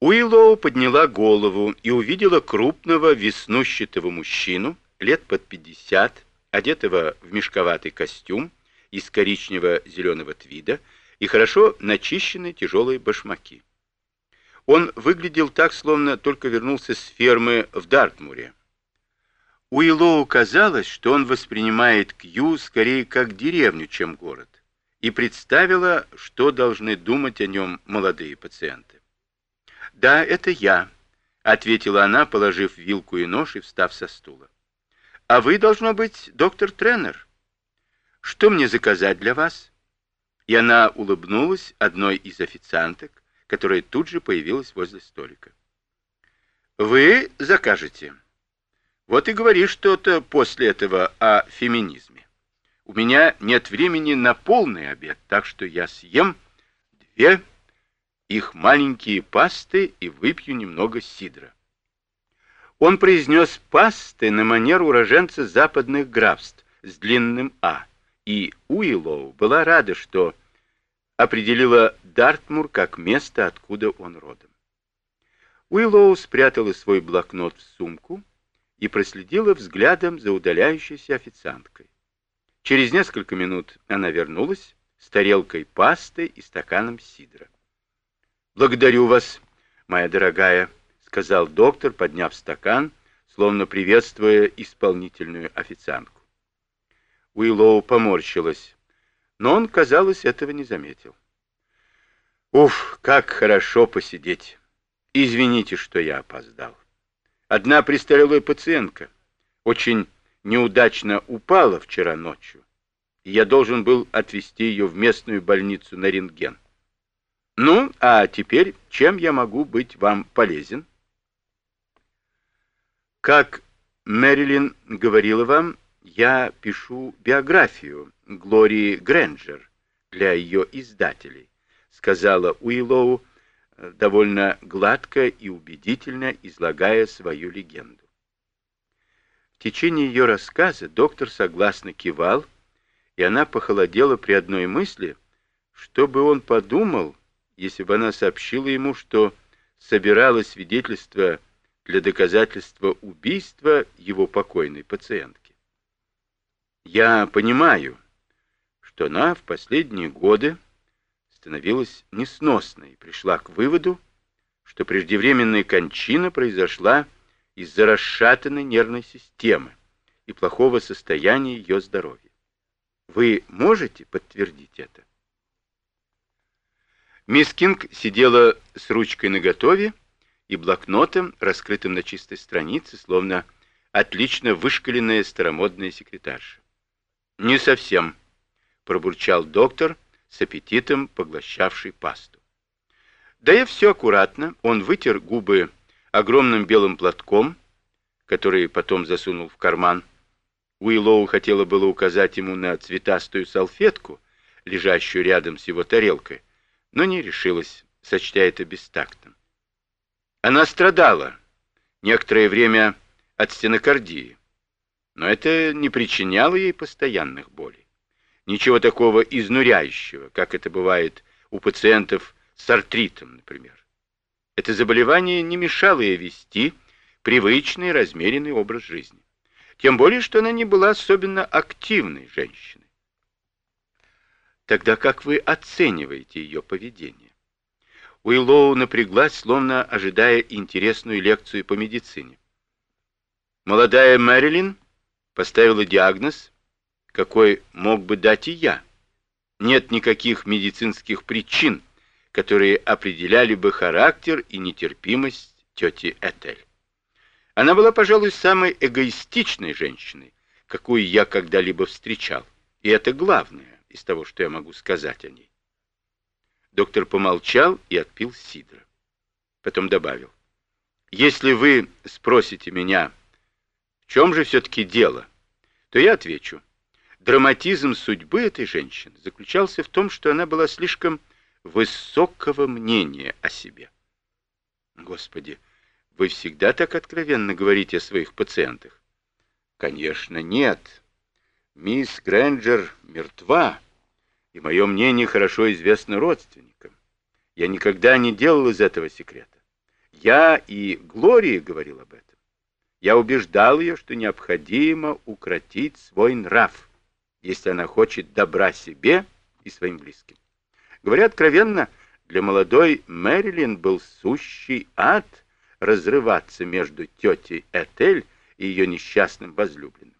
Уиллоу подняла голову и увидела крупного веснущатого мужчину, лет под пятьдесят, одетого в мешковатый костюм из коричнево-зеленого твида и хорошо начищенные тяжелые башмаки. Он выглядел так, словно только вернулся с фермы в Дартмуре. Уиллоу казалось, что он воспринимает Кью скорее как деревню, чем город, и представила, что должны думать о нем молодые пациенты. «Да, это я», — ответила она, положив вилку и нож и встав со стула. «А вы, должно быть, доктор Тренер. Что мне заказать для вас?» И она улыбнулась одной из официанток, которая тут же появилась возле столика. «Вы закажете. Вот и говори что-то после этого о феминизме. У меня нет времени на полный обед, так что я съем две их маленькие пасты и выпью немного сидра. Он произнес пасты на манер уроженца западных графств с длинным «А», и Уиллоу была рада, что определила Дартмур как место, откуда он родом. Уиллоу спрятала свой блокнот в сумку и проследила взглядом за удаляющейся официанткой. Через несколько минут она вернулась с тарелкой пасты и стаканом сидра. «Благодарю вас, моя дорогая», — сказал доктор, подняв стакан, словно приветствуя исполнительную официантку. Уиллоу поморщилась, но он, казалось, этого не заметил. «Уф, как хорошо посидеть! Извините, что я опоздал. Одна престарелая пациентка очень неудачно упала вчера ночью, и я должен был отвезти ее в местную больницу на рентген. Ну, а теперь чем я могу быть вам полезен? Как Мэрилин говорила вам, я пишу биографию Глории Грэнджер для ее издателей, сказала Уиллоу, довольно гладко и убедительно излагая свою легенду. В течение ее рассказа доктор согласно кивал, и она похолодела при одной мысли, что бы он подумал, если бы она сообщила ему, что собирала свидетельство для доказательства убийства его покойной пациентки. Я понимаю, что она в последние годы становилась несносной и пришла к выводу, что преждевременная кончина произошла из-за расшатанной нервной системы и плохого состояния ее здоровья. Вы можете подтвердить это? Мисс Кинг сидела с ручкой наготове и блокнотом, раскрытым на чистой странице, словно отлично вышкаленная старомодная секретарша. «Не совсем», — пробурчал доктор, с аппетитом поглощавший пасту. Да я все аккуратно, он вытер губы огромным белым платком, который потом засунул в карман. Уиллоу хотела было указать ему на цветастую салфетку, лежащую рядом с его тарелкой, но не решилась, сочтя это бестактным. Она страдала некоторое время от стенокардии, но это не причиняло ей постоянных болей. Ничего такого изнуряющего, как это бывает у пациентов с артритом, например. Это заболевание не мешало ей вести привычный размеренный образ жизни. Тем более, что она не была особенно активной женщиной. Тогда как вы оцениваете ее поведение? Уиллоу напряглась, словно ожидая интересную лекцию по медицине. Молодая Мэрилин поставила диагноз, какой мог бы дать и я. Нет никаких медицинских причин, которые определяли бы характер и нетерпимость тети Этель. Она была, пожалуй, самой эгоистичной женщиной, какую я когда-либо встречал. И это главное из того, что я могу сказать о ней. Доктор помолчал и отпил сидра. Потом добавил. Если вы спросите меня, в чем же все-таки дело, то я отвечу. Драматизм судьбы этой женщины заключался в том, что она была слишком высокого мнения о себе. Господи, вы всегда так откровенно говорите о своих пациентах? Конечно, нет. Мисс Грэнджер мертва, и мое мнение хорошо известно родственникам. Я никогда не делал из этого секрета. Я и Глория говорил об этом. Я убеждал ее, что необходимо укротить свой нрав, если она хочет добра себе и своим близким. Говоря откровенно, для молодой Мэрилин был сущий ад разрываться между тетей Этель и ее несчастным возлюбленным.